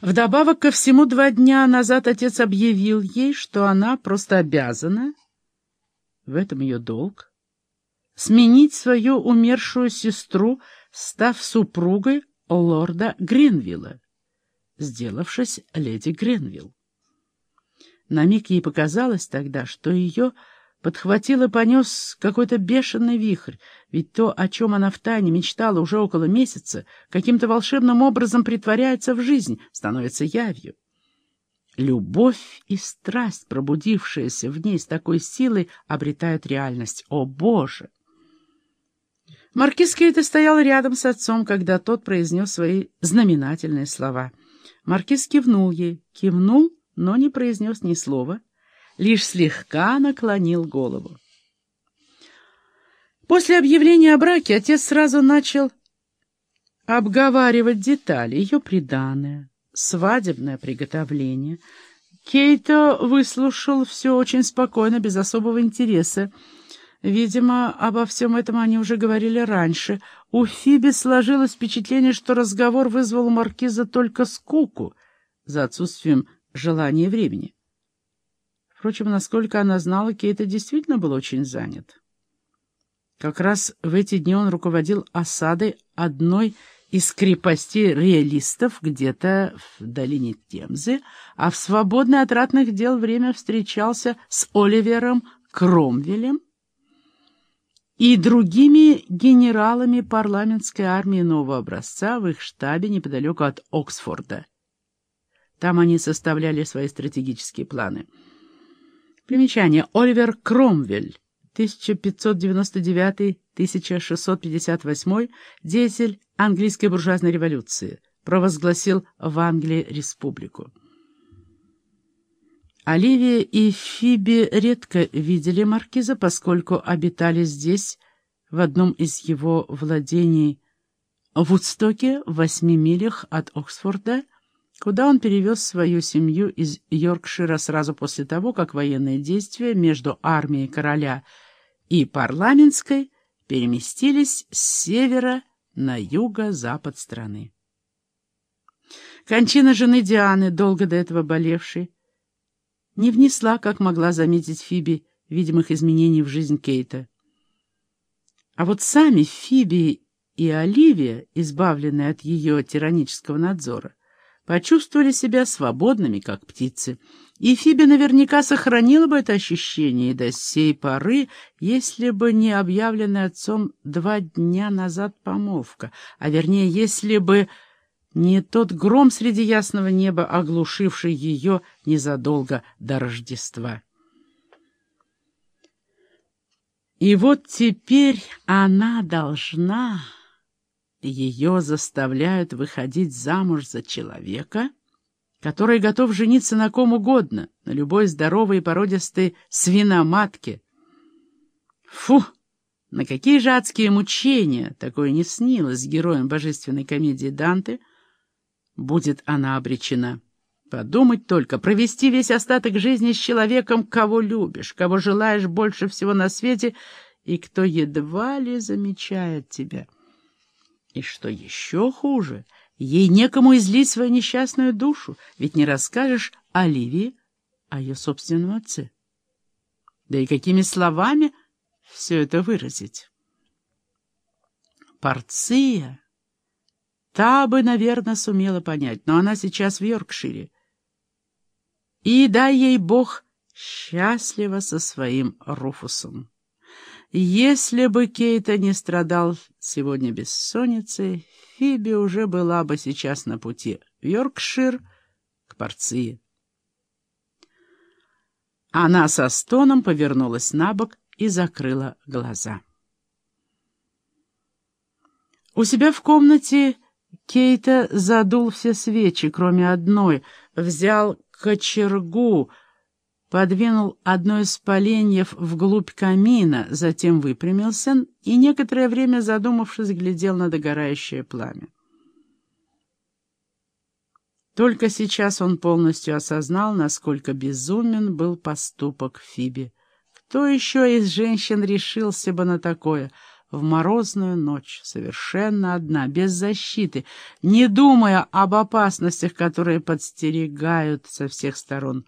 Вдобавок ко всему, два дня назад отец объявил ей, что она просто обязана, в этом ее долг, сменить свою умершую сестру, став супругой лорда Гренвилла, сделавшись леди Гренвилл. На миг ей показалось тогда, что ее подхватил и понес какой-то бешеный вихрь, ведь то, о чем она втайне мечтала уже около месяца, каким-то волшебным образом притворяется в жизнь, становится явью. Любовь и страсть, пробудившиеся в ней с такой силой, обретают реальность. О, Боже! Маркиз Кейта стоял рядом с отцом, когда тот произнес свои знаменательные слова. Маркиз кивнул ей, кивнул, но не произнес ни слова, лишь слегка наклонил голову. После объявления о браке отец сразу начал обговаривать детали, ее приданое, свадебное приготовление. Кейто выслушал все очень спокойно, без особого интереса. Видимо, обо всем этом они уже говорили раньше. У Фиби сложилось впечатление, что разговор вызвал у маркиза только скуку за отсутствием желания времени. Впрочем, насколько она знала, Кейто действительно был очень занят. Как раз в эти дни он руководил осадой одной из крепостей реалистов где-то в долине Темзы, а в свободное от ратных дел время встречался с Оливером Кромвелем и другими генералами парламентской армии нового образца в их штабе неподалеку от Оксфорда. Там они составляли свои стратегические планы. Примечание. Оливер Кромвель 1599-1658, деятель английской буржуазной революции, провозгласил в Англии республику. Оливия и Фиби редко видели маркиза, поскольку обитали здесь, в одном из его владений в Вудстоке, в восьми милях от Оксфорда, куда он перевез свою семью из Йоркшира сразу после того, как военные действия между армией короля и парламентской переместились с севера на юго-запад страны. Кончина жены Дианы, долго до этого болевшей, не внесла, как могла заметить Фиби, видимых изменений в жизнь Кейта. А вот сами Фиби и Оливия, избавленные от ее тиранического надзора, почувствовали себя свободными, как птицы. И Фиби наверняка сохранила бы это ощущение до сей поры, если бы не объявленная отцом два дня назад помолвка, а вернее, если бы не тот гром среди ясного неба, оглушивший ее незадолго до Рождества. И вот теперь она должна ее заставляют выходить замуж за человека, который готов жениться на ком угодно, на любой здоровой и породистой свиноматке. Фу! На какие же адские мучения такое не снилось героем божественной комедии Данте, будет она обречена. Подумать только, провести весь остаток жизни с человеком, кого любишь, кого желаешь больше всего на свете и кто едва ли замечает тебя. И что еще хуже, ей некому излить свою несчастную душу, ведь не расскажешь Оливии о ее собственном отце. Да и какими словами все это выразить? Порция, та бы, наверное, сумела понять, но она сейчас в Йоркшире. И дай ей Бог счастлива со своим Руфусом. Если бы Кейта не страдал сегодня бессонницей, Фиби уже была бы сейчас на пути в Йоркшир к Порции. Она со стоном повернулась на бок и закрыла глаза. У себя в комнате Кейта задул все свечи, кроме одной, взял кочергу, подвинул одно из поленьев вглубь камина, затем выпрямился и, некоторое время задумавшись, глядел на догорающее пламя. Только сейчас он полностью осознал, насколько безумен был поступок Фиби. Кто еще из женщин решился бы на такое? в морозную ночь, совершенно одна, без защиты, не думая об опасностях, которые подстерегают со всех сторон.